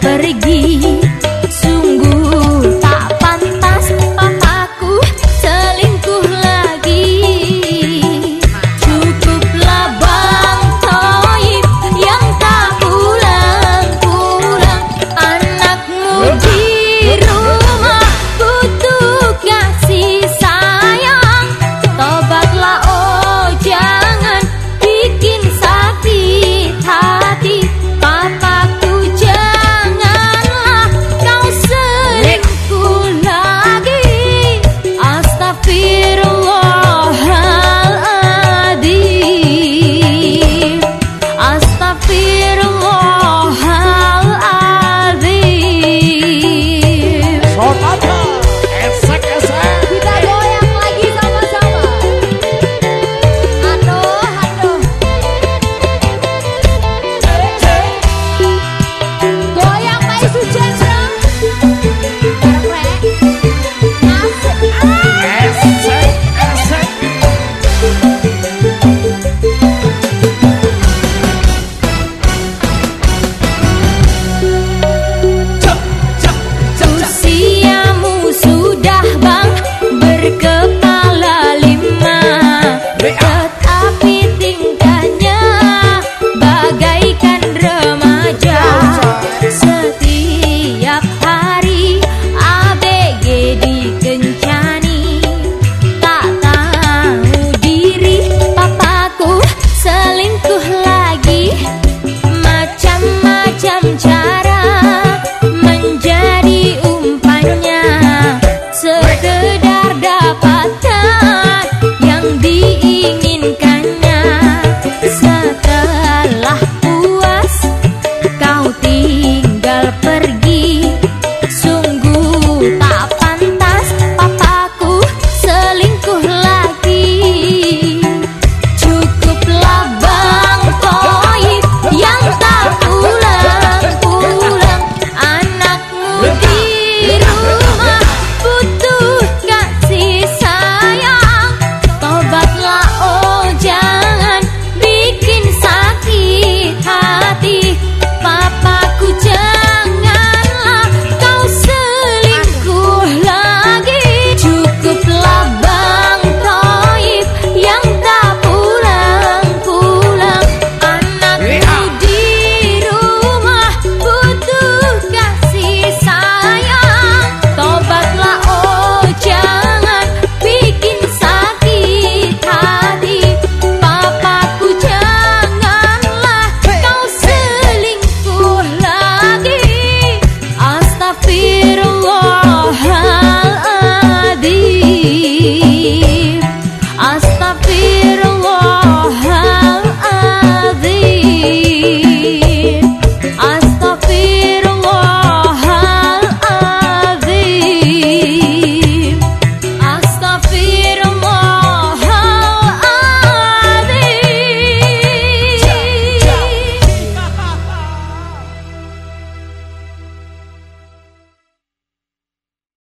pergi pergi.